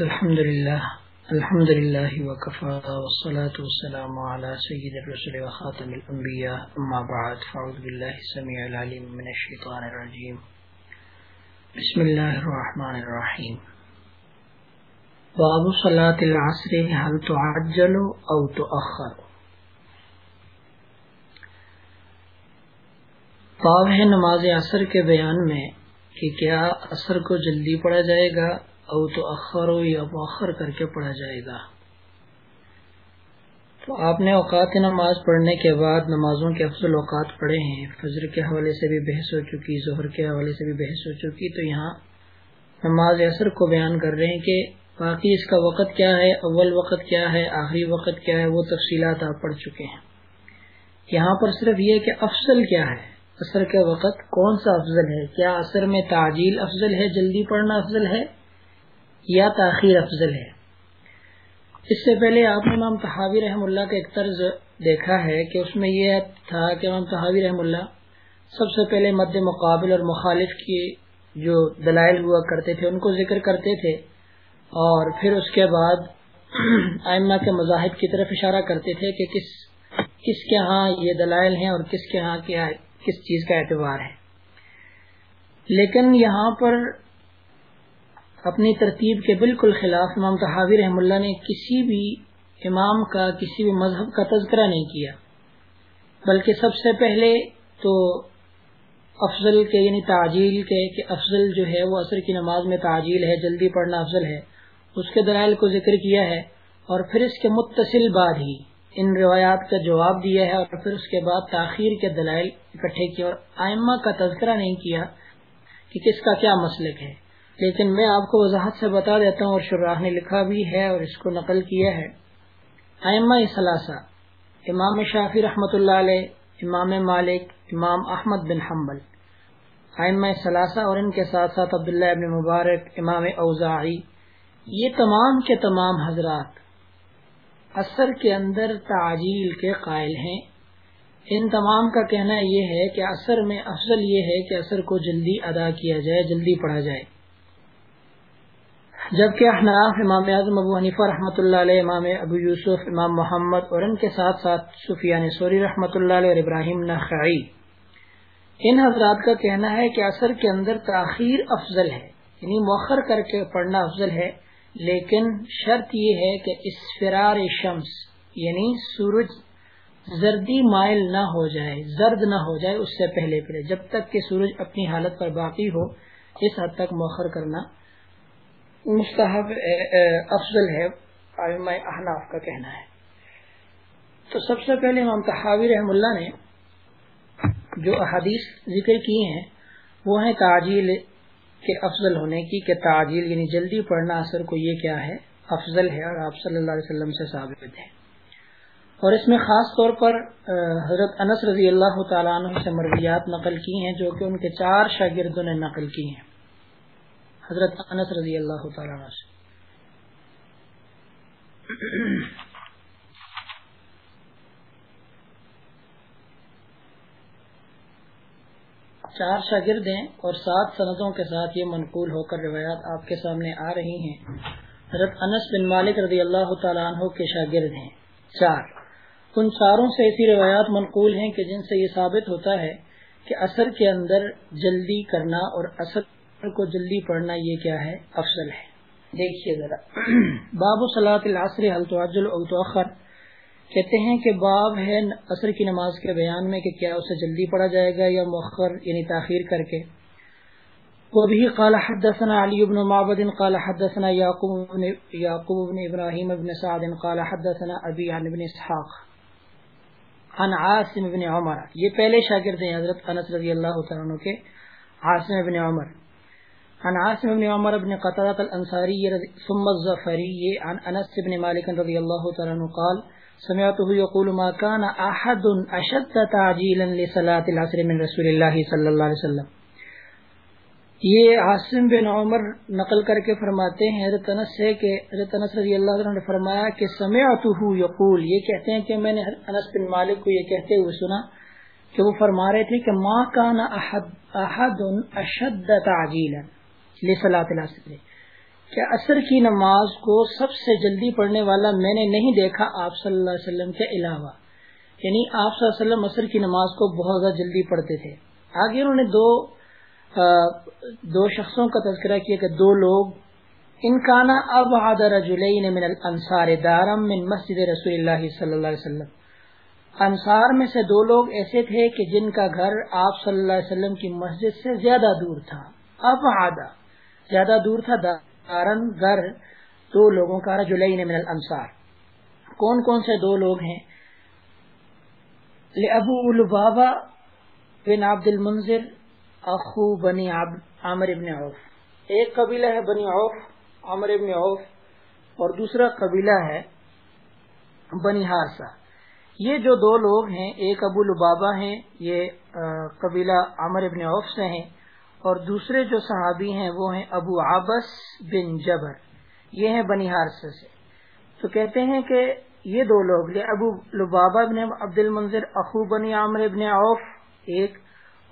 الحمد لله الحمد لله وكفى، والصلاة والسلام على سيد الرسل وخاتم الأنبياء، أما بعد، فأعوذ بالله السميع العليم من الشيطان الرجيم. بسم الله الرحمن الرحيم. باب صلاة العصر، هل تعجل أو تؤخر؟ باب ہے نماز عصر کے بیان میں کہ کیا عصر کو جلدی پڑھا جائے گا او تو اخر ہو یا مؤخر کر کے پڑھا جائے گا۔ تو آپ نے اوقات نماز پڑھنے کے بعد نمازوں کے افضل اوقات پڑھے ہیں۔ فجر کے حوالے سے بھی بحث ہو چکی، ظہر کے حوالے سے بھی بحث ہو چکی۔ تو یہاں نماز اثر کو بیان کر رہے ہیں کہ باقی اس کا وقت کیا ہے، اول وقت کیا ہے، آخری وقت کیا ہے، وہ تفصیلات آپ پڑھ چکے ہیں۔ یہاں پر صرف یہ کہ افضل کیا ہے اثر کے وقت کون سا افضل ہے؟ کیا اثر میں تعجیل افضل ہے، جلدی پڑھنا افضل ہے؟ یا تاخیر افضل ہے۔ اس سے پہلے آپ نے امام تحاوی رحم اللہ کا ایک طرز دیکھا ہے کہ اس میں یہ تھا کہ امام تحاوی رحم اللہ سب سے پہلے مد مقابل اور مخالف کی جو دلائل ہوا کرتے تھے، ان کو ذکر کرتے تھے اور پھر اس کے بعد آئمہ کے مذاہب کی طرف اشارہ کرتے تھے کہ کس کس کے ہاں یہ دلائل ہیں اور کس کے ہاں کیا، کس چیز کا اعتبار ہے۔ لیکن یہاں پر اپنی ترتیب کے بالکل خلاف امام تحاوی رحم اللہ نے کسی بھی امام کا، کسی بھی مذہب کا تذکرہ نہیں کیا۔ بلکہ سب سے پہلے تو افضل کے یعنی تعجیل کے، کہ افضل جو ہے وہ عصر کی نماز میں تعجیل ہے، جلدی پڑھنا افضل ہے۔ اس کے دلائل کو ذکر کیا ہے اور پھر اس کے متصل بعد ہی ان روایات کا جواب دیا ہے اور پھر اس کے بعد تاخیر کے دلائل اکٹھے کیا اور آئمہ کا تذکرہ نہیں کیا کہ کس کا کیا مسلک ہے۔ لیکن میں آپ کو وضاحت سے بتا دیتا ہوں اور شراہ نے لکھا بھی ہے اور اس کو نقل کیا ہے۔ ائمہ ثلاثہ، امام شافی رحمۃ اللہ علیہ، امام مالک، امام احمد بن حنبل۔ ائمہ ثلاثہ اور ان کے ساتھ ساتھ عبداللہ ابن مبارک، امام اوزاعی۔ یہ تمام کے تمام حضرات اثر کے اندر تعجیل کے قائل ہیں۔ ان تمام کا کہنا یہ ہے کہ اثر میں افضل یہ ہے کہ اثر کو جلدی ادا کیا جائے، جلدی پڑھا جائے۔ جبکہ احناف امام اعظم ابو حنیفہ رحمۃ اللہ علیہ، امام ابو یوسف، امام محمد اور ان کے ساتھ ساتھ سفیان سوری رحمۃ اللہ علیہ، اور ابراہیم نخعی۔ ان حضرات کا کہنا ہے کہ اثر کے اندر تاخیر افضل ہے یعنی مؤخر کر کے پڑھنا افضل ہے، لیکن شرط یہ ہے کہ اس فرار شمس یعنی سورج زردی مائل نہ ہو جائے، زرد نہ ہو جائے اس سے پہلے پہلے، جب تک کہ سورج اپنی حالت پر باقی ہو، اس حد تک مؤخر کرنا مستحب افضل ہے احناف کا کہنا ہے۔ تو سب سے پہلے امام تحاوی رحم اللہ نے جو احادیث ذکر کی ہیں، وہ ہیں تعجیل کے افضل ہونے کی، کہ تعجیل یعنی جلدی پڑھنا اثر کو یہ کیا ہے، افضل ہے، اور آپ صلی اللہ علیہ وسلم سے ثابت ہے اور اس میں خاص طور پر حضرت انس رضی اللہ تعالیٰ عنہ سے مرویات نقل کی ہیں، جو کہ ان کے چار شاگردوں نے نقل کی ہیں۔ حضرت انس رضی اللہ تعالیٰ چار شاگرد ہیں اور سات سندوں کے ساتھ یہ منقول ہو کر روایات آپ کے سامنے آ رہی ہیں۔ حضرت انس بن مالک رضی اللہ تعالیٰ عنہ کے شاگرد ہیں۔ چار۔ ان چاروں سے ایسی روایات منقول ہیں کہ جن سے یہ ثابت ہوتا ہے کہ اثر کے اندر جلدی کرنا اور اثر کو جلدی پڑھنا یہ کیا ہے؟ افضل ہے۔ دیکھیے ذرا۔ باب صلاح العصر التواجل التوخر کہتے ہیں کہ باب ہے عصر کی نماز کے بیان میں کہ کیا اسے جلدی پڑھا جائے گا یا مؤخر یعنی تاخیر کر کے۔ وہ بھی قال حدثنا علی بن معبد، قال حدثنا یعقوب بن یعقوب بن ابراہیم بن سعد، قال حدثنا ابی عن ابن اسحاق عن عاصم بن عمر۔ یہ پہلے شاگرد ہیں حضرت انس رضی اللہ عنہ کے۔ عاصم بن عمر۔ عن عاصم بن عمر بن قطرة الأنصاري ثم الزفري عن أنس بن مالك رضي الله تعالى قال، سمعته يقول، ما كان أحد أشد تعجيلا لصلاة العصر من رسول الله صلى الله عليه وسلم. یہ عاصم بن عمر نقل کر کے فرماتے ہیں، حضرت انس سے کہ حضرت انس رضی اللہ عنہ نے فرمایا کہ سمعته یقول، یہ کہتے ہیں کہ میں نے انس بن مالک کو یہ کہتے ہوئے سنا کہ وہ فرما رہے تھے کہ ما كان احد احد اشد تعجیلا۔ لصلاۃ العصر کہ اثر کی نماز کو سب سے جلدی پڑھنے والا میں نے نہیں دیکھا آپ صلی اللہ علیہ وسلم کے علاوہ۔ یعنی آپ صلی اللہ علیہ وسلم اثر کی نماز کو بہت زیادہ جلدی پڑھتے تھے۔ آگے انہوں نے دو دو شخصوں کا تذکرہ کیا کہ دو لوگ انکانا اب رجلین من الانصار دارم من مسجد رسول اللہ صلی اللہ علیہ وسلم۔ انصار میں سے دو لوگ ایسے تھے کہ جن کا گھر آپ صلی اللہ علیہ وسلم کی مسجد سے زیادہ دور تھا۔ اب زیادہ دور تھا گھر دو لوگوں کا رجلین من الانصار۔ کون کون سے دو لوگ ہیں؟ ابو البابا بن عبد المنظر اخو بنی عامر ابن عوف۔ ایک قبیلہ ہے بنی عوف، عامر ابن عوف، اور دوسرا قبیلہ ہے بنی ہارسا یہ جو دو لوگ ہیں، ایک ابو البابا ہیں، یہ قبیلہ عامر ابن عوف سے ہیں۔ اور دوسرے جو صحابی ہیں وہ ہیں ابو آبس بن جبر۔ یہ ہیں بنی ہارس سے۔ تو کہتے ہیں کہ یہ دو لوگ ابو لبابا بن عبد المنظر اخو بنی عامر ابن عوف، ایک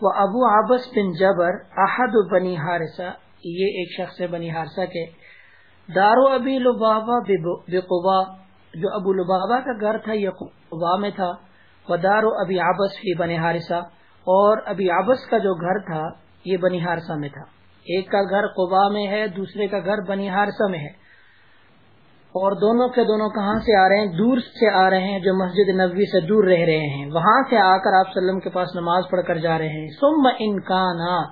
وہ ابو آبس بن جبر، احد بنی ہارسا یہ ایک شخص بنی ہارسا کے۔ دارو ابی لبابا بقبا، جو ابو لبابا کا گھر تھا، یہ قبا میں تھا۔ وہ دارو ابی آبس فی بنی ہارسا اور ابی آبس کا جو گھر تھا یہ بنی ہارسا میں تھا۔ ایک کا گھر قبا میں ہے، دوسرے کا گھر بنی ہارسا میں ہے۔ اور دونوں کے دونوں کہاں سے آ رہے ہیں؟ دور سے آ رہے ہیں جو مسجد نبوی سے دور رہ رہے ہیں۔ وہاں سے آ کر آپ وسلم کے پاس نماز پڑھ کر جا رہے ہیں۔ سم انکانا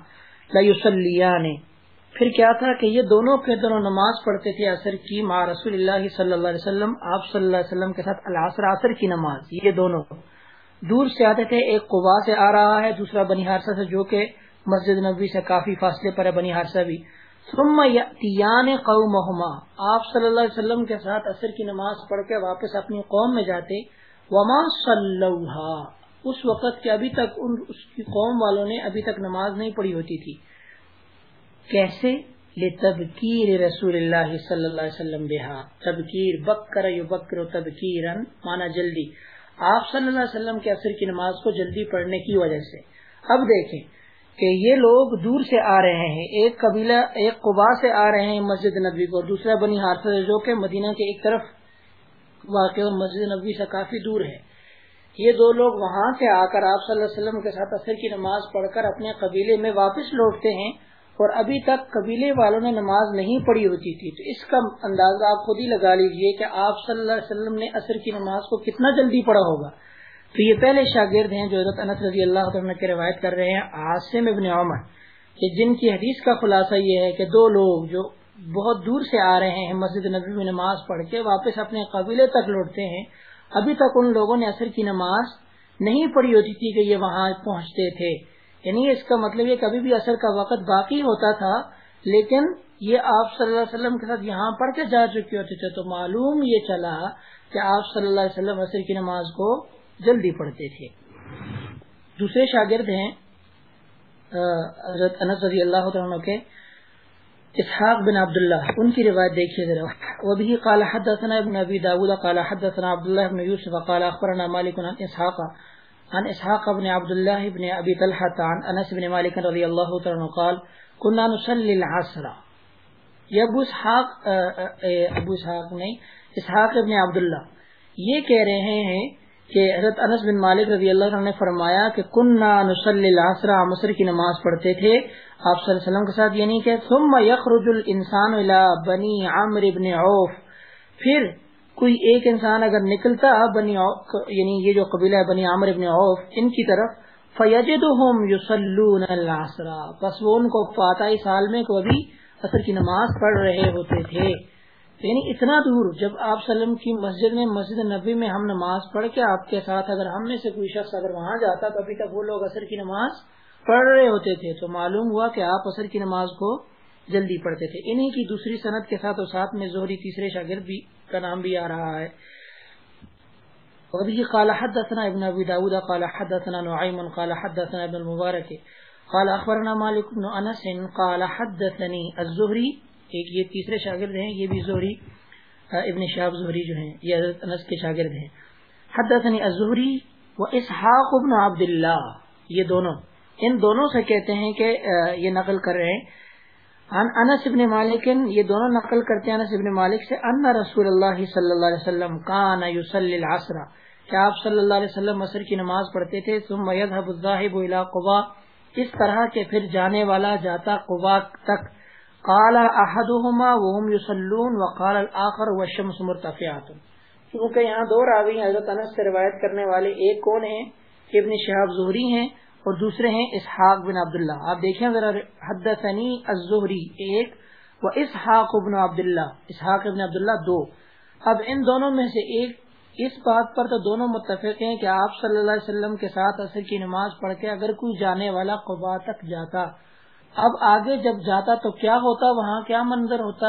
نے پھر کیا تھا کہ یہ دونوں کے دونوں نماز پڑھتے تھے اثر کی ماں رسول اللہ صلی اللہ علیہ وسلم، آپ صلی اللہ علیہ وسلم کے ساتھ العصر، عصر کی نماز، یہ دونوں۔ دور سے آتے تھے، ایک قبا سے آ رہا ہے، دوسرا بنی ہارسا سے، جو کہ مسجد نبی سے کافی فاصلے پر ہے بنی ہارسا بھی۔ ثم یاتیان قومهما آپ صلی اللہ علیہ وسلم کے ساتھ عصر کی نماز پڑھ کے واپس اپنی قوم میں جاتے۔ وما صلوها اس وقت کے ابھی تک ان، اس کی قوم والوں نے ابھی تک نماز نہیں پڑھی ہوتی تھی۔ کیسے؟ لتبکیر رسول اللہ صلی اللہ علیہ وسلم بها تبکیر، بکر یبکر تبکیرا مانا جلدی۔ آپ صلی اللہ علیہ وسلم کے عصر کی نماز کو جلدی پڑھنے کی وجہ سے۔ اب دیکھیں۔ کہ یہ لوگ دور سے آ رہے ہیں، ایک قبیلہ، ایک قبا سے آ رہے ہیں مسجد نبی کو، دوسرا بنی حادثہ جو کہ مدینہ کے ایک طرف واقع مسجد نبی سے کافی دور ہے۔ یہ دو لوگ وہاں سے آ کر آپ صلی اللہ علیہ وسلم کے ساتھ اثر کی نماز پڑھ کر اپنے قبیلے میں واپس لوٹتے ہیں اور ابھی تک قبیلے والوں نے نماز نہیں پڑھی ہوتی تھی۔ تو اس کا اندازہ آپ خود ہی لگا لیجیے کہ آپ صلی اللہ علیہ وسلم نے اثر کی نماز کو کتنا جلدی پڑھا ہوگا۔ تو یہ پہلے شاگرد ہیں جو حضرت انس رضی اللہ عنہ کے روایت کر رہے ہیں، عاصم ابن عمر، کہ جن کی حدیث کا خلاصہ یہ ہے کہ دو لوگ جو بہت دور سے آ رہے ہیں مسجد نبی میں نماز پڑھ کے، واپس اپنے قبیلے تک لوٹتے ہیں۔ ابھی تک ان لوگوں نے اثر کی نماز نہیں پڑھی ہوتی تھی کہ یہ وہاں پہنچتے تھے۔ یعنی اس کا مطلب یہ کبھی بھی اثر کا وقت باقی ہوتا تھا، لیکن یہ آپ صلی اللہ علیہ وسلم کے ساتھ یہاں پڑھ کے جا چکے ہوتے تھے۔ تو معلوم یہ چلا کہ آپ صلی اللہ علیہ وسلم اثر کی نماز کو جلدی پڑھتے تھے۔ دوسرے شاگرد ہیں حضرت انس رضی اللہ عنہ کے اسحاق بن عبداللہ۔ ان کی روایت دیکھیے ذرا۔ وہ قال حدثنا ابن ابي داود، قال حدثنا عبد الله بن يوسف قال اخبرنا مالك عن اسحاق عن اسحاق بن عبد الله بن ابي طلحه عن انس بن مالك رضي الله عنه قال كنا نصلي العصر. یہ ابو اسحاق ابو اسحاق نہیں، اسحاق ابن عبداللہ۔ یہ کہہ رہے ہیں کہ حضرت انس بن مالک رضی اللہ عنہ نے فرمایا کہ کننا نصلی العصر مصر کی نماز پڑھتے تھے۔ آپ صلی اللہ علیہ وسلم کے ساتھ یعنی کہ ثم یخرج الانسان الى بنی عمر بن عوف۔ پھر کوئی ایک انسان اگر نکلتا بنی عوف یعنی یہ جو قبیلہ ہے بنی عمر بن عوف، ان کی طرف فیجدہم یصلون العصر۔ پس وہ ان کو پاتا اس حال میں کہ ابھی عصر کی نماز پڑھ رہے ہوتے تھے۔ یعنی اتنا دور جب آپ سلم کی مسجد میں، مسجد نبی میں ہم نماز پڑھ کے آپ کے ساتھ اگر ہم میں سے کوئی شخص اگر وہاں جاتا تو ابھی تک وہ لوگ اثر کی نماز پڑھ رہے ہوتے تھے۔ تو معلوم ہوا کہ آپ اثر کی نماز کو جلدی پڑھتے تھے۔ انہیں کی دوسری صنعت کے ساتھ اور ساتھ میں زہری تیسرے شاگرد بھی کا نام بھی آ رہا ہے۔ قال حدثنا ابن ابي داود، قال حدثنا نعيم قال حدثنا ابن المبارك قال اخبرنا مالك بن انس، قال حدثني الزهري ایک یہ تیسرے شاگرد ہیں، یہ بھی زہری ابن شہاب زہری جو ہیں، یہ حضرت انس کے شاگرد ہیں۔ حدثنی الزہری و اسحاق ابن عبداللہ، یہ دونوں۔ ان دونوں سے کہتے ہیں کہ یہ نقل کر رہے ہیں۔ ان انس ابن مالک، یہ دونوں نقل کرتے ہیں انس ابن مالک سے، ان رسول اللہ صلی اللہ علیہ وسلم کان یصلی العصر۔ کہ آپ صلی اللہ علیہ وسلم عصر کی نماز پڑھتے تھے؟ ثم يذهب الذاهب الى قباء۔ اس طرح کے پھر جانے والا جاتا قباء تک۔ قال احدهما وهم يصلون وقال الاخر والشمس مرتفعات۔ کیونکہ یہاں دو راوی ہیں، حضرت انس سے روایت کرنے والے ایک کون ہیں؟ ابن شہاب زہری ہیں اور دوسرے ہیں اسحاق بن عبداللہ۔ آپ دیکھیں ذرا حدثنی الزہری، ایک، و اسحاق ابن عبداللہ۔ اسحاق ابن عبداللہ دو۔ اب ان دونوں میں سے ایک اس بات پر تو دونوں متفق ہیں کہ آپ صلی اللہ علیہ وسلم کے ساتھ عصر کی نماز پڑھ کے اگر کوئی جانے والا قبا تک جاتا اب آگے جب جاتا تو کیا ہوتا؟ وہاں کیا منظر ہوتا؟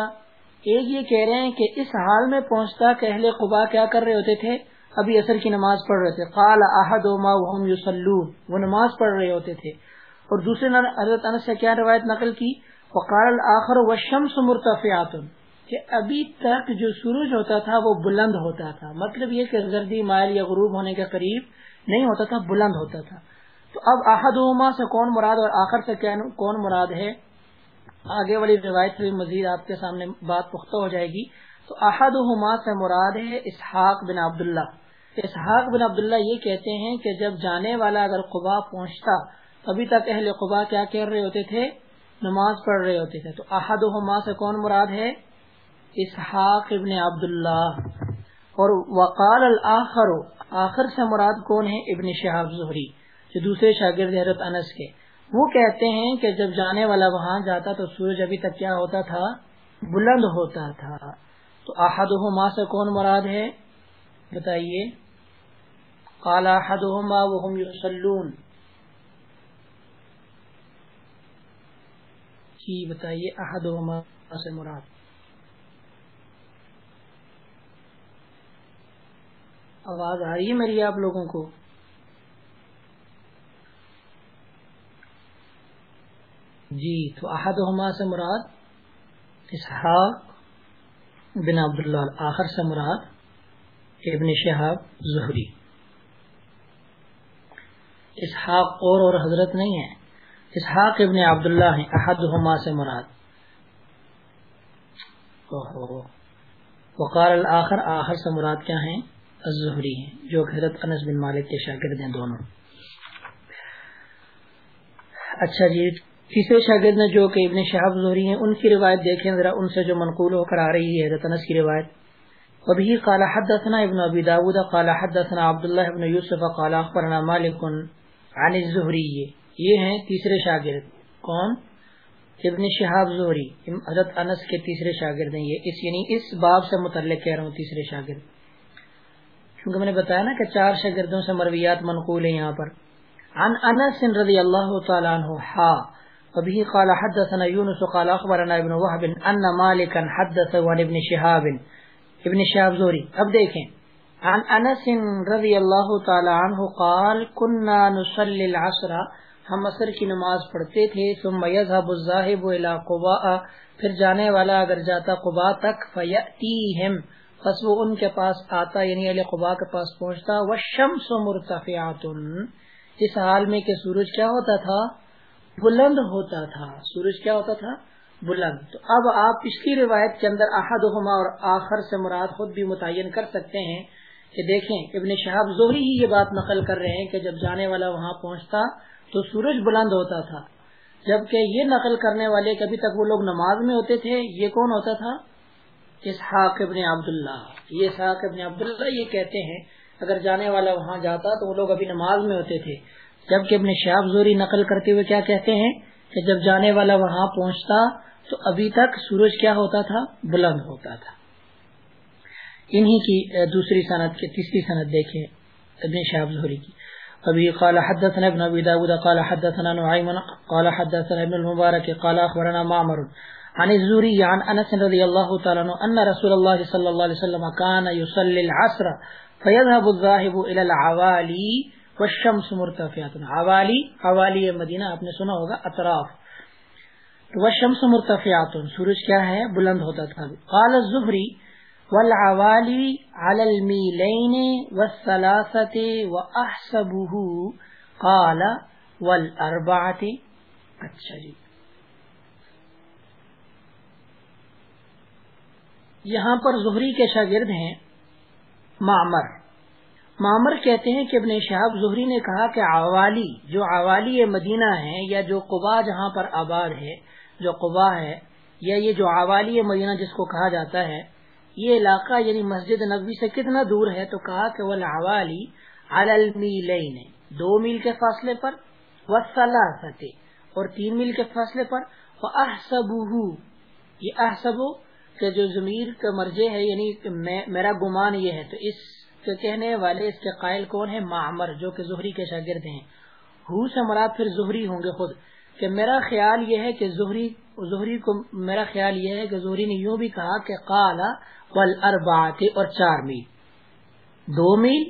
ایک یہ کہہ رہے ہیں کہ اس حال میں پہنچتا کہ اہل قبا کیا کر رہے ہوتے تھے؟ ابھی اثر کی نماز پڑھ رہے تھے۔ قال احد وهم يصلون وہ نماز پڑھ رہے ہوتے تھے۔ اور دوسرے حضرت انس سے کیا روایت نقل کی؟ وقال الاخر والشمس مرتفعات۔ کہ ابھی تک جو سورج ہوتا تھا وہ بلند ہوتا تھا۔ مطلب یہ کہ زردی، مائل یا غروب ہونے کے قریب نہیں ہوتا تھا، بلند ہوتا تھا۔ تو اب احدہما سے کون مراد اور آخر سے کون مراد ہے؟ آگے والی روایت سے مزید آپ کے سامنے بات پختہ ہو جائے گی۔ تو احدہما سے مراد ہے اسحاق بن عبداللہ۔ اسحاق بن عبداللہ یہ کہتے ہیں کہ جب جانے والا اگر قبا پہنچتا ابھی تک اہل قبا کیا کر رہے ہوتے تھے؟ نماز پڑھ رہے ہوتے تھے۔ تو احد و سے کون مراد ہے؟ اسحاق ابن عبداللہ۔ اور وقال الآخر آخر سے مراد کون ہے؟ ابن شہاب زہری۔ جو دوسرے شاگرد حضرت انس کے۔ وہ کہتے ہیں کہ جب جانے والا وہاں جاتا تو سورج ابھی تک کیا ہوتا تھا؟ بلند ہوتا تھا۔ تو احد سے کون مراد ہے؟ بتائیے۔ قال احدهما وهم يصلون جی بتائیے احدهما سے مراد۔ آواز آ رہی ہے میری آپ لوگوں کو؟ جی تو احدهما سے مراد اسحاق بن عبداللہ، آخر سے مراد ابن شہاب زہری۔ اسحاق اور اور حضرت نہیں ہے۔ اسحاق ابن عبداللہ ہیں احد ہما سے مراد۔ وقار الآخر آخر سے مراد کیا ہیں؟ الزہری ہیں، جو حضرت انس بن مالک کے شاگرد ہیں دونوں۔ اچھا جی تیسرے شاگرد نے جو کہ ابن شہاب زہری ہیں، ان کی روایت دیکھیں ذرا، ان سے جو منقول ہو کر آ رہی ہے، حضرت انس کی روایت۔ وبه قال حدثنا ابن ابي داود، قال حدثنا عبد الله بن يوسف قال اخبرنا مالك عن الزہری۔ یہ ہیں تیسرے شاگرد۔ کون؟ ابن شہاب زہری۔ حضرت انس کے تیسرے شاگرد ہیں یہ۔ اس یعنی اس باب سے متعلق کہہ رہا ہوں، تیسرے شاگرد۔ کیونکہ میں نے بتایا نا کہ چار شاگردوں سے مرویات منقول ہیں یہاں پر۔ عن انس رضی اللہ تعالی عنہ ہا وبه قال حدثنا يونس قال اخبرنا ابن وهب ان مالكا حدث عن ابن شهاب. ابن شهاب زهري اب دیکھیں عن انس رضی اللہ تعالی عنہ قال كنا نصلي العصر. ہم عصر کی نماز پڑھتے تھے، ثم يذهب الذاهب الى قباء. پھر جانے والا اگر جاتا قباء تک فياتيهم پس وہ ان کے پاس آتا یعنی اہل قباء کے پاس پہنچتا. والشمس مرتفعات اس حال میں کہ سورج کیا ہوتا تھا؟ بلند ہوتا تھا۔ سورج کیا ہوتا تھا؟ بلند۔ تو اب آپ اس کی روایت کے اندر احدہما اور آخر سے مراد خود بھی متعین کر سکتے ہیں کہ دیکھیں، ابن شہاب زہری ہی یہ بات نقل کر رہے ہیں کہ جب جانے والا وہاں پہنچتا تو سورج بلند ہوتا تھا۔ جبکہ یہ نقل کرنے والے کبھی تک وہ لوگ نماز میں ہوتے تھے، یہ کون ہوتا تھا؟ اسحاق ابن عبداللہ۔ یہ اسحاق ابن عبداللہ یہ کہتے ہیں، اگر جانے والا وہاں جاتا تو وہ لوگ ابھی نماز میں ہوتے تھے۔ جبکہ ابن شہاب زوری نقل کرتے ہوئے کیا کہتے ہیں کہ جب جانے والا وہاں پہنچتا تو ابھی تک سورج کیا ہوتا تھا؟ بلند ہوتا تھا۔ انہی کی دوسری صنعت کی تیسری صنعت دیکھیں ابن شہاب زہری کی۔ ابھی قال حدثنا ابن ابي داود، قال حدثنا نعيم قال حدثنا ابن المبارك قال اخبرنا معمر۔ عن الزهري عن انس رضي الله تعالى عنه ان رسول الله صلى الله عليه وسلم كان يصلي العصر فيذهب الذاهب الى العوالي والشمس مرتفعه عوالي عوالي مدینہ آپ نے سنا ہوگا، اطراف. والشمس مرتفعه سورج کیا ہے؟ بلند ہوتا تھا. قال الزهري والعوالی علی المیلین والثلاثت واحسبه قال والاربعت اچھا جی. یہاں پر زہری کے شاگرد ہیں معمر. معمر کہتے ہیں کہ ابن شہاب زہری نے کہا کہ عوالی، جو عوالی مدینہ ہے یا جو قبا جہاں پر آباد ہے، جو قبا ہے، یا یہ جو عوالی مدینہ جس کو کہا جاتا ہے، یہ علاقہ یعنی مسجد نبوی سے کتنا دور ہے؟ تو کہا کہ وہ عوالی المیلین، دو میل کے فاصلے پر وسلاتے اور تین میل کے فاصلے پر احسب یہ احسب کہ جو ضمیر کا مرجے ہے یعنی میرا گمان یہ ہے، تو اس کے کہنے والے اس کے قائل کون ہے معمر جو کہ زہری کے شاگرد ہیں۔ ہو سے مراد پھر زہری ہوں گے خود۔ کہ میرا خیال یہ ہے کہ زہری زہری کو میرا خیال یہ ہے کہ زہری نے یوں بھی کہا کہ قالا والاربعات اور چار میل۔ دو میل،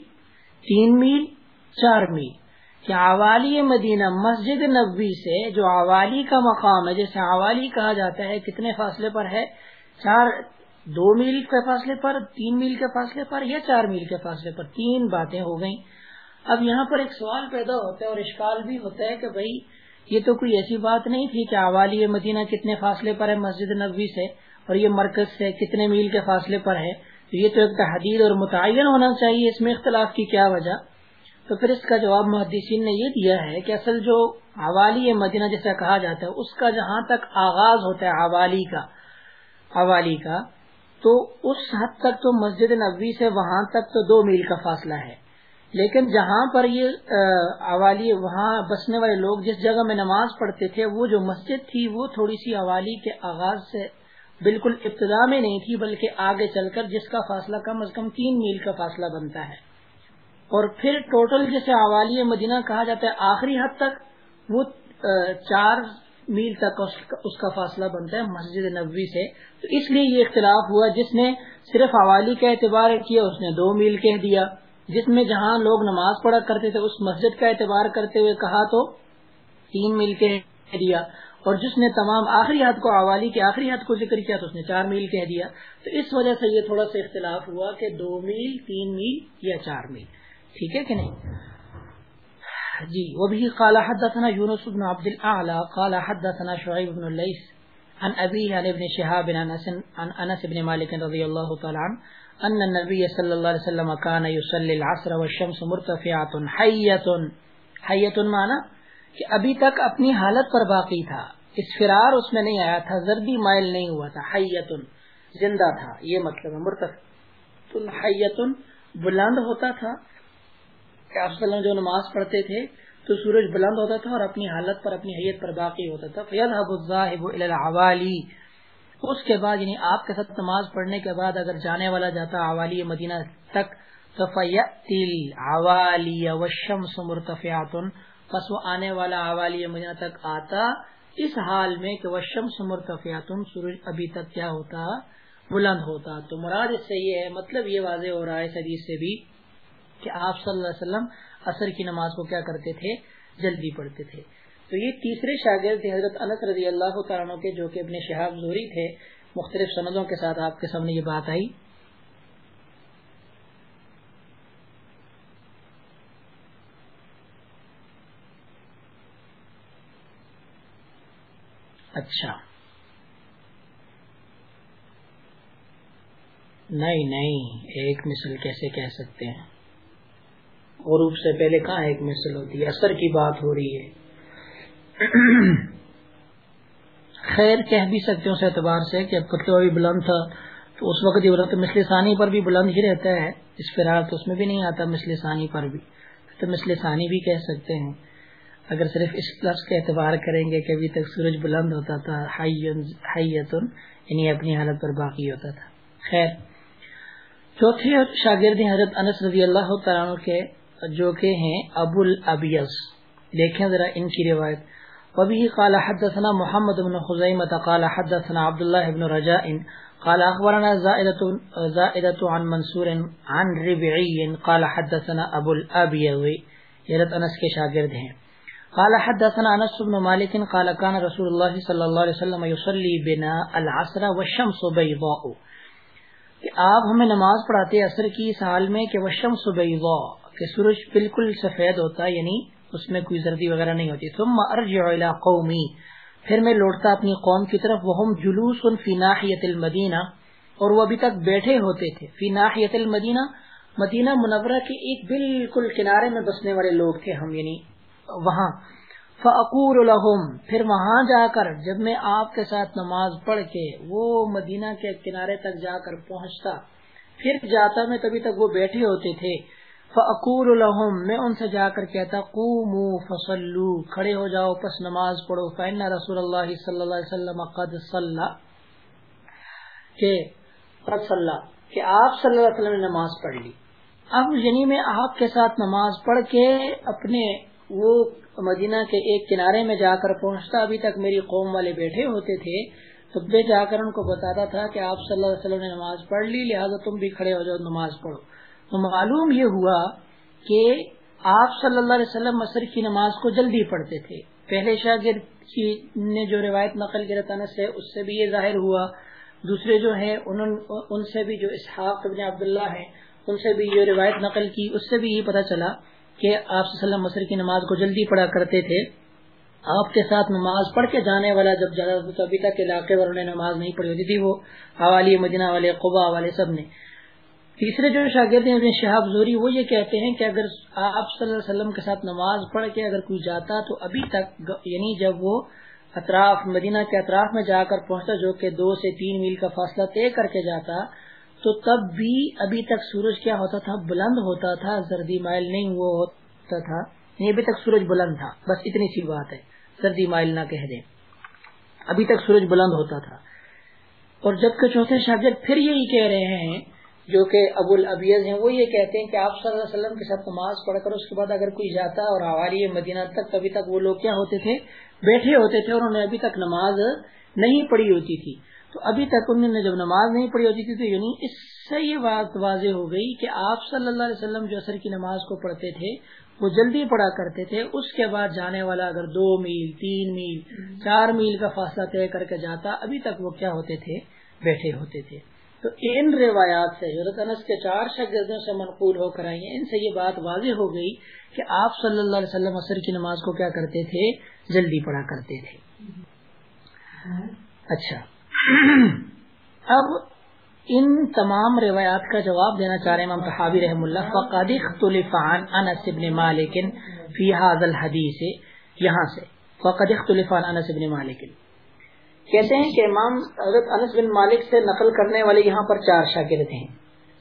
تین میل، چار میل۔ کہ عوالی مدینہ، مسجد نبوی سے جو عوالی کا مقام ہے، جیسے عوالی کہا جاتا ہے، کتنے فاصلے پر ہے؟ چار دو میل کے فاصلے پر، تین میل کے فاصلے پر یا چار میل کے فاصلے پر، تین باتیں ہو گئیں۔ اب یہاں پر ایک سوال پیدا ہوتا ہے اور اشکال بھی ہوتا ہے کہ بھائی، یہ تو کوئی ایسی بات نہیں تھی کہ عوالی مدینہ کتنے فاصلے پر ہے، مسجد نبوی سے، اور یہ مرکز سے کتنے میل کے فاصلے پر ہے۔ تو یہ تو ایک تحدید اور متعین ہونا چاہیے، اس میں اختلاف کی کیا وجہ؟ تو پھر اس کا جواب محدثین نے یہ دیا ہے کہ اصل جو عوالی مدینہ جیسا کہا جاتا ہے، اس کا جہاں تک آغاز ہوتا ہے عوالی کا عوالی کا تو اس حد تک تو مسجد نبوی سے وہاں تک تو دو میل کا فاصلہ ہے۔ لیکن جہاں پر یہ عوالی وہاں بسنے والے لوگ جس جگہ میں نماز پڑھتے تھے، وہ جو مسجد تھی، وہ تھوڑی سی عوالی کے آغاز سے بالکل ابتدا میں نہیں تھی، بلکہ آگے چل کر جس کا فاصلہ کم از کم تین میل کا فاصلہ بنتا ہے۔ اور پھر ٹوٹل جسے عوالی مدینہ کہا جاتا ہے، آخری حد تک وہ چار میل تک اس کا فاصلہ بنتا ہے مسجد نبوی سے۔ تو اس لیے یہ اختلاف ہوا، جس نے صرف حوالی کا اعتبار کیا، اس نے دو میل کہہ دیا۔ جس میں جہاں لوگ نماز پڑھا کرتے تھے، اس مسجد کا اعتبار کرتے ہوئے کہا تو تین میل کہہ دیا۔ اور جس نے تمام آخری حد کو عوالی کے آخری حد کو ذکر کیا، تو اس نے چار میل کہہ دیا۔ تو اس وجہ سے یہ تھوڑا سا اختلاف ہوا کہ دو میل، تین میل یا چار میل۔ ٹھیک ہے کہ نہیں؟ جی وبه قال حدثنا يونس بن عبد الاعلى قال حدثنا شعيب بن الليث عن ابيه عن ابن شهاب عن انس عن انس بن مالك رضي الله تعالى عنه ان النبي صلى الله عليه وسلم كان يصلي العصر والشمس مرتفعه حيه حيه معنی کہ ابھی تک اپنی حالت پر باقی تھا۔ اسفرار اس میں نہیں آیا تھا زردی مائل نہیں ہوا تھا حیتن زندہ تھا، یہ مطلب ہے مرتفع۔ حیتن بلند ہوتا تھا کہ آپ وسلم جو نماز پڑھتے تھے تو سورج بلند ہوتا تھا اور اپنی حالت پر، اپنی حیت پر باقی ہوتا تھا۔ فیض اس کے بعد یعنی آپ کے ساتھ نماز پڑھنے کے بعد اگر جانے والا جاتا عوالی مدینہ تک تو فیل عوالی مرتفعات پس وہ آنے والا عوالی مدینہ تک آتا۔ اس حال میں کہ وشمس مرتفعات سورج ابھی تک کیا ہوتا؟ بلند ہوتا۔ تو مراد اس سے یہ ہے مطلب یہ واضح ہو رہا ہے حدیث سے بھی کہ آپ صلی اللہ علیہ وسلم اثر کی نماز کو کیا کرتے تھے؟ جلدی پڑھتے تھے۔ تو یہ تیسرے شاگرد حضرت انس رضی اللہ تعالیٰ کے، جو کہ اپنے شہاب زوری تھے۔ مختلف سندوں کے ساتھ آپ کے سامنے یہ بات آئی۔ اچھا۔ نہیں نہیں، ایک مثل کیسے کہہ سکتے ہیں؟ غروب سے پہلے کہاں ایک مثل ہوتی ہے؟ اثر کی بات ہو رہی ہے۔ خیر کہہ بھی سکتے اس اعتبار سے کہ بھی بلند تھا، تو اس وقت یہ مثل ثانی پر بھی بلند ہی رہتا ہے، اس فرار تو اس میں بھی نہیں آتا مثل ثانی پر بھی۔ تو مثل ثانی بھی کہہ سکتے ہیں۔ اگر صرف اس لفظ کا اعتبار کریں گے کہ ابھی تک سورج بلند ہوتا تھا حیتن یعنی اپنی حالت پر باقی ہوتا تھا۔ خیر۔ چوتھے شاگرد حضرت انس رضی اللہ تعالیٰ کے جو کہ ہیں ابو الابیس دیکھیں ذرا ان کی روایت۔ وبه قال حدثنا محمد بن خزيمة قال حدثنا عبد الله بن رجاء، قال اخبرنا زائدة زائدة عن منصور عن ربعي قال حدثنا ابو الابيض حضرت انس کے شاگرد ہیں۔ قال حدثنا انس بن مالك قال كان رسول الله صلى الله عليه وسلم يصلي بنا العصر والشمس بيضاء کہ آپ ہمیں نماز پڑھاتے عصر کی اس حال میں کہ وہ والشمس بيضاء کہ سورج بالکل سفید ہوتا ہے یعنی اس میں کوئی زردی وغیرہ نہیں ہوتی۔ ثم ارجع الى قومی، پھر میں لوٹتا اپنی قوم کی طرف وہ جلوس فی ناحیت المدینہ، اور وہ ابھی تک بیٹھے ہوتے تھے۔ فی ناحیت المدینہ، مدینہ منورہ کے ایک بالکل کنارے میں بسنے والے لوگ تھے ہم یعنی وہاں۔ فعقور الحم پھر وہاں جا کر، جب میں آپ کے ساتھ نماز پڑھ کے وہ مدینہ کے کنارے تک جا کر پہنچتا، پھر جاتا میں تبھی تک وہ بیٹھے ہوتے تھے۔ فعقور الحم میں ان سے جا کر کہتا قومو فصلو کھڑے ہو جاؤ، پس نماز پڑھو۔ فین رسول اللہ صلی اللہ علیہ وسلم قد صلی کہ قد صلی کہ آپ صلی اللہ علیہ وسلم نے نماز پڑھ لی۔ اب یعنی میں آپ کے ساتھ نماز پڑھ کے اپنے وہ مدینہ کے ایک کنارے میں جا کر پہنچتا، ابھی تک میری قوم والے بیٹھے ہوتے تھے، تو بے جا کر ان کو بتاتا تھا کہ آپ صلی اللہ علیہ وسلم نے نماز پڑھ لی، لہٰذا تم بھی کھڑے ہو جاؤ، نماز پڑھو۔ تو معلوم یہ ہوا کہ آپ صلی اللہ علیہ وسلم مصر کی نماز کو جلدی پڑھتے تھے۔ پہلے شاگرد نے جو روایت نقل کی رتانت سے، اس سے بھی یہ ظاہر ہوا۔ دوسرے جو ہیں ان سے بھی جو اسحاق ابن عبداللہ ہیں، ان سے بھی یہ روایت نقل کی۔ اس سے بھی یہ پتا چلا کہ آپ وسلم مصر کی نماز کو جلدی پڑھا کرتے تھے۔ آپ کے ساتھ نماز پڑھ کے جانے والا جب ابھی تک علاقے والوں نے نماز نہیں پڑھی ہوتی تھی وہ۔ حوالی مدینہ والے قبا والے سب نے۔ تیسرے جو شاگرد ہیں شہاب زوری، وہ یہ کہتے ہیں کہ اگر آپ صلی اللہ علیہ وسلم کے ساتھ نماز پڑھ کے اگر کوئی جاتا تو ابھی تک یعنی جب وہ اطراف مدینہ کے اطراف میں جا کر پہنچتا جو کہ دو سے تین میل کا فاصلہ طے کر کے جاتا، تو تب بھی ابھی تک سورج کیا ہوتا تھا؟ بلند ہوتا تھا زردی مائل نہیں وہ ہوتا تھا، نہیں ابھی تک سورج بلند تھا، بس اتنی سی بات ہے زردی مائل نہ کہہ دیں۔ ابھی تک سورج بلند ہوتا تھا۔ اور جبکہ چوتھے شاگرد پھر یہی کہہ رہے ہیں جو کہ ابو الابیز ہیں، وہ یہ کہتے ہیں کہ آپ صلی اللہ علیہ وسلم کے ساتھ نماز پڑھ کر اس کے بعد اگر کوئی جاتا اور آواری مدینہ تک ابھی تک وہ لوگ کیا ہوتے تھے؟ بیٹھے ہوتے تھے اور انہوں نے ابھی تک نماز نہیں پڑھی ہوتی تھی۔ تو ابھی تک انہوں نے جب نماز نہیں پڑھی ہوتی تھی، تو یعنی اس سے یہ بات واضح ہو گئی کہ آپ صلی اللہ علیہ وسلم جو اثر کی نماز کو پڑھتے تھے، وہ جلدی پڑھا کرتے تھے۔ اس کے بعد جانے والا اگر دو میل، تین میل، چار میل کا فاصلہ طے کر کے جاتا، ابھی تک وہ کیا ہوتے تھے؟ بیٹھے ہوتے تھے۔ تو ان روایات سے حضرت انس کے چار شخصوں سے منقول ہو کر آئی ان سے یہ بات واضح ہو گئی کہ آپ صلی اللہ علیہ وسلم اثر کی نماز کو کیا کرتے تھے؟ جلدی پڑھا کرتے تھے۔ اچھا۔ اب ان تمام روایات کا جواب دینا چاہ رہے ہیں امام صحابی رحم اللہ، فقد اختلف عن انس بن مالک فی هذا الحدیث یہاں سے۔ فقد اختلف عن انس بن مالک کہتے ہیں کہ امام حضرت انس بن مالک سے نقل کرنے والے یہاں پر چار شاگرد ہیں۔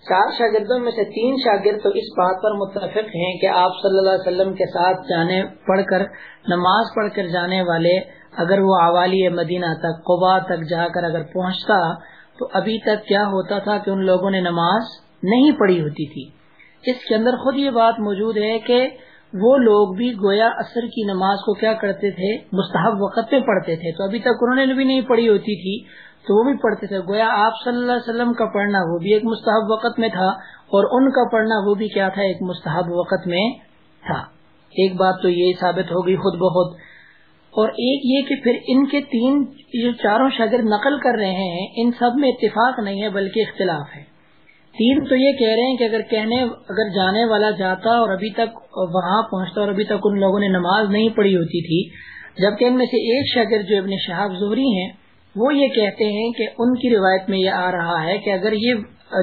چار شاگردوں میں سے تین شاگرد تو اس بات پر متفق ہیں کہ آپ صلی اللہ علیہ وسلم کے ساتھ جانے پڑھ کر، نماز پڑھ کر جانے والے اگر وہ عوالی مدینہ تک قبا تک جا کر اگر پہنچتا تو ابھی تک کیا ہوتا تھا کہ ان لوگوں نے نماز نہیں پڑھی ہوتی تھی۔ اس کے اندر خود یہ بات موجود ہے کہ وہ لوگ بھی گویا اثر کی نماز کو کیا کرتے تھے؟ مستحب وقت میں پڑھتے تھے۔ تو ابھی تک انہوں نے بھی نہیں پڑھی ہوتی تھی، تو وہ بھی پڑھتے تھے۔ گویا آپ صلی اللہ علیہ وسلم کا پڑھنا وہ بھی ایک مستحب وقت میں تھا اور ان کا پڑھنا وہ بھی کیا تھا؟ ایک مستحب وقت میں تھا۔ ایک بات تو یہ ثابت ہوگی خود بخود۔ اور ایک یہ کہ پھر ان کے تین جو چاروں شاگرد نقل کر رہے ہیں، ان سب میں اتفاق نہیں ہے، بلکہ اختلاف ہے۔ تین تو یہ کہہ رہے ہیں کہ اگر کہنے، اگر جانے والا جاتا اور ابھی تک وہاں پہنچتا اور ابھی تک ان لوگوں نے نماز نہیں پڑھی ہوتی تھی، جبکہ ان میں سے ایک شاگرد جو ابن شہاب زہری ہیں، وہ یہ کہتے ہیں کہ ان کی روایت میں یہ آ رہا ہے کہ اگر یہ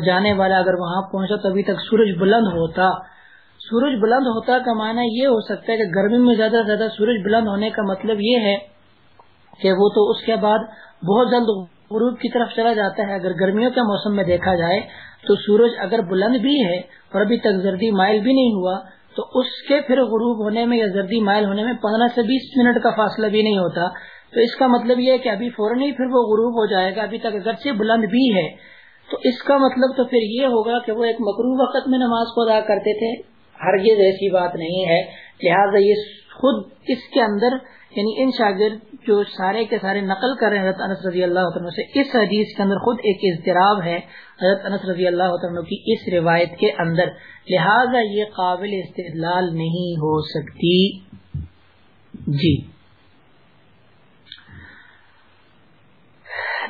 جانے والا اگر وہاں پہنچا تو ابھی تک سورج بلند ہوتا۔ سورج بلند ہوتا کا معنی یہ ہو سکتا ہے کہ گرمی میں زیادہ سے زیادہ سورج بلند ہونے کا مطلب یہ ہے کہ وہ تو اس کے بعد بہت جلد غروب کی طرف چلا جاتا ہے۔ اگر گرمیوں کے موسم میں دیکھا جائے تو سورج اگر بلند بھی ہے اور ابھی تک زردی مائل بھی نہیں ہوا، تو اس کے پھر غروب ہونے میں یا زردی مائل ہونے میں پندرہ سے بیس منٹ کا فاصلہ بھی نہیں ہوتا۔ تو اس کا مطلب یہ ہے کہ ابھی فوراً ہی پھر وہ غروب ہو جائے گا، ابھی تک اگرچہ بلند بھی ہے۔ تو اس کا مطلب تو پھر یہ ہوگا کہ وہ ایک مکرو وقت میں نماز کو ادا کرتے تھے۔ ہرگز ایسی بات نہیں ہے۔ لہٰذا یہ خود اس کے اندر یعنی ان شاگرد جو سارے کے سارے نقل کر رہے ہیں حضرت انس رضی اللہ عنہ سے، اس حدیث کے اندر خود ایک اضطراب ہے حضرت انس رضی اللہ عنہ کی اس روایت کے اندر۔ لہذا یہ قابل استدلال نہیں ہو سکتی۔ جی۔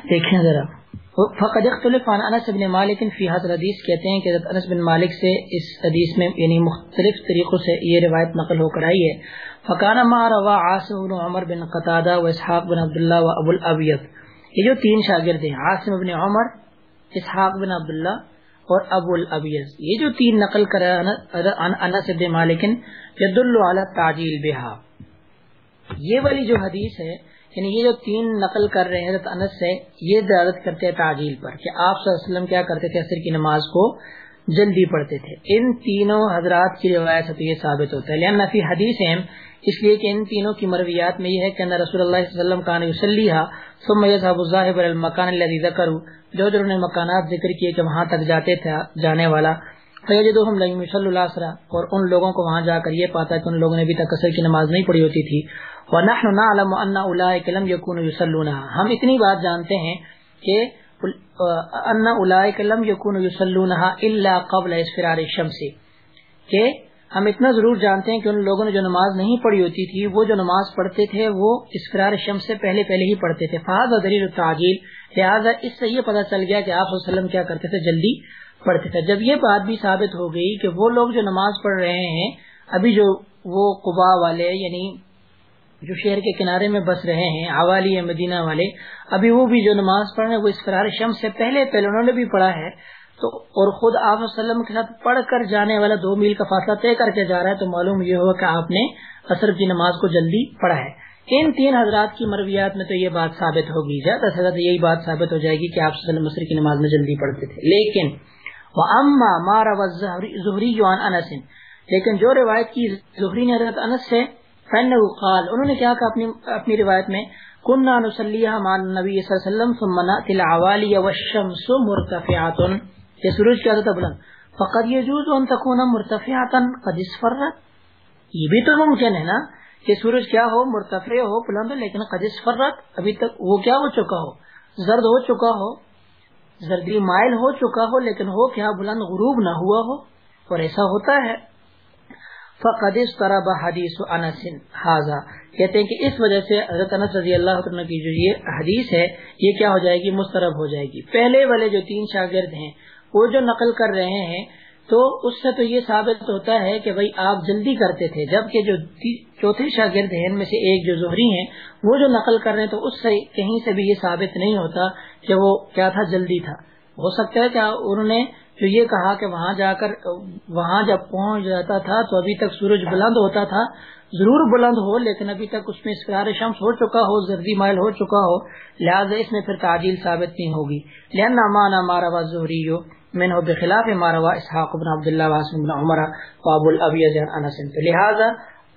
دیکھیں ذرا۔ فقد اختلف عن انس بن مالک فی حضر حدیث کہتے ہیں کہ انس بن مالک سے اس حدیث میں یعنی مختلف طریقوں سے یہ روایت نقل ہو کر آئی ہے۔ فقانا ما روا عاصم بن عمر بن قتادہ و اسحاق بن عبداللہ و ابو الابیت یہ جو تین شاگرد ہیں، عاصم بن عمر اسحاق بن عبداللہ اور ابو الابیز یہ جو تین نقل کر انس ابن مالکن ید اللہ تاجیل بہا یہ والی جو حدیث ہے یعنی یہ جو تین نقل کر رہے ہیں حضرت انس سے، یہ دعوت کرتے ہیں تعجیل پر کہ آپ صلی اللہ علیہ وسلم کیا کرتے تھے؟ عصر کی نماز کو جلدی پڑھتے تھے۔ ان تینوں حضرات کی روایت سے تو یہ ثابت ہوتا ہے۔ لہٰذا نفی حدیث ہیں اس لیے کہ ان تینوں کی مرویات میں یہ ہے کہ رسول اللہ صلی اللہ علیہ وسلم کا نسلیہ ثم يذهب الظاهر المكان الذي ذكروا جو جو نے مکانات ذکر کیے کہ وہاں تک جاتے تھے، جانے والا۔ فیجدهم لم يصلوا العصر، اور ان لوگوں کو وہاں جا کر یہ پاتا کہ ان لوگوں نے ابھی تک کی نماز نہیں پڑھی ہوتی تھی۔ ونحن نعلم ان اولئك لم يكونوا يصلونها ہم اتنی بات جانتے ہیں کہ ان اولئک لم يكونوا يصلونها الا قبل اسفرار الشمس. کہ ہم اتنا ضرور جانتے ہیں کہ ان لوگوں نے جو نماز نہیں پڑھی ہوتی تھی، وہ جو نماز پڑھتے تھے، وہ اسفرار شمس سے پہلے پہلے ہی پڑھتے تھے. فہذا دلیل التعجیل لہذا اس سے یہ پتہ چل گیا کہ آپ وسلم کیا کرتے تھے، جلدی پڑھتے تھے. جب یہ بات بھی ثابت ہو گئی کہ وہ لوگ جو نماز پڑھ رہے ہیں، ابھی جو وہ قبا والے یعنی جو شہر کے کنارے میں بس رہے ہیں، حوالی مدینہ والے۔ ابھی وہ بھی جو نماز پڑھ رہے ہیں، وہ اسفرار شمس سے پہلے پہلے انہوں نے بھی پڑھا ہے۔ تو اور خود آپ وسلم کے ساتھ پڑھ کر جانے والا دو میل کا فاصلہ طے کر کے جا رہا ہے، تو معلوم یہ ہوا کہ آپ نے عصر کی نماز کو جلدی پڑھا ہے۔ ان تین حضرات کی مرویات میں تو یہ بات ثابت ہوگی۔ زیادہ سے زیادہ یہی بات ثابت ہو جائے گی کہ آپ وسلم عصر کی نماز میں جلدی پڑھتے تھے۔ لیکن وہ اما مارا ظہری انس لیکن جو روایت کی ظہری نے حضرت انس سے فن قال، انہوں نے کیا کہا اپنی اپنی روایت میں کنہ نسلیہ مان نبی صلی اللہ علیہ وسلم ثم نأتي العوالی والشمس مرتفعات کہ سورج کیا تھا بلند فقط یہ جوز ان تکون مرتفعتا قد اسفرت یہ بھی تو ممکن ہے نا کہ سورج کیا ہو، مرتفع ہو، بلند لیکن قد اسفرت ابھی تک وہ کیا ہو چکا ہو؟ زرد ہو چکا ہو، زردی مائل ہو چکا ہو، لیکن ہو کیا بلند، غروب نہ ہوا ہو، اور ایسا ہوتا ہے۔ فقد طرح حدیث انس حاضا کہتے ہیں کہ اس وجہ سے حضرت انس رضی اللہ عنہ کی جو یہ حدیث ہے، یہ کیا ہو جائے گی؟ مسترب ہو جائے گی. پہلے والے جو تین شاگرد ہیں، وہ جو نقل کر رہے ہیں، تو اس سے تو یہ ثابت ہوتا ہے کہ بھائی آپ جلدی کرتے تھے، جبکہ جو چوتھے شاگرد ہیں، ان میں سے ایک جو زہری ہیں، وہ جو نقل کر رہے ہیں، تو اس سے کہیں سے بھی یہ ثابت نہیں ہوتا کہ وہ کیا تھا، جلدی تھا. ہو سکتا ہے کہ انہوں نے جو یہ کہا کہ وہاں جا کر، وہاں جب پہنچ جاتا تھا تو ابھی تک سورج بلند ہوتا تھا۔ ضرور بلند ہو، لیکن ابھی تک اس میں اسفرار شمس ہو چکا ہو، زردی مائل ہو چکا ہو۔ لہٰذا اس میں پھر تعجیل ثابت نہیں ہوگی۔ لہنا مانا مارا وا زہری میں نے بخلاف ماروا اسحاق بن عبداللہ واسم بن عمر وابو الابیض انس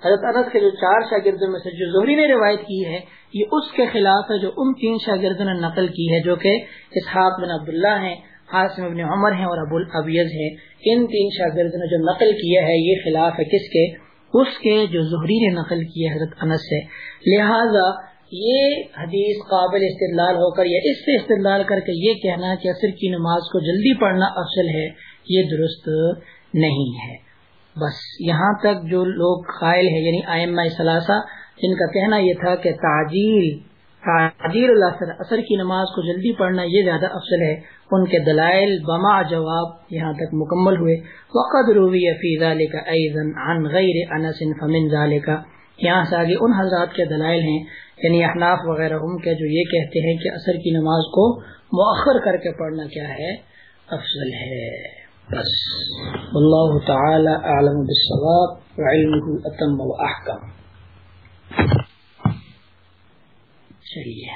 تو حضرت انس کے جو چار شاگردوں میں سے جو زہری نے روایت کی ہے، یہ اس کے خلاف ہے جو ان تین شاگردوں نے نقل کی ہے، جو کہ اسحاق بن عبداللہ ہیں۔ حاسم بن عمر ہیں اور ابو الابیض ہیں۔ ان تین شاگردوں نے جو نقل کیا ہے، یہ خلاف ہے کس کے؟ اس کے جو زہری نے نقل کیا حضرت انس سے۔ لہذا یہ حدیث قابل استدلال ہو کر یا اس سے استدلال کر کے یہ کہنا کہ عصر کی نماز کو جلدی پڑھنا افضل ہے، یہ درست نہیں ہے۔ بس یہاں تک جو لوگ قائل ہیں یعنی آئمہ ثلاثہ، جن کا کہنا یہ تھا کہ تعجیل تعجیل اللہ اثر کی نماز کو جلدی پڑھنا یہ زیادہ افضل ہے۔ ان کے دلائل بما جواب یہاں تک مکمل ہوئے. وقت روی فی ذالک ایضا عن غیر انس فمن ذالک یہاں سے آگے ان حضرات کے دلائل ہیں یعنی احناف وغیرہ ہم کے جو یہ کہتے ہیں کہ اثر کی نماز کو مؤخر کر کے پڑھنا کیا ہے، افضل ہے. بس. اللہ تعالی اعلم بالصواب وعلمه اتم واحکم چلیے.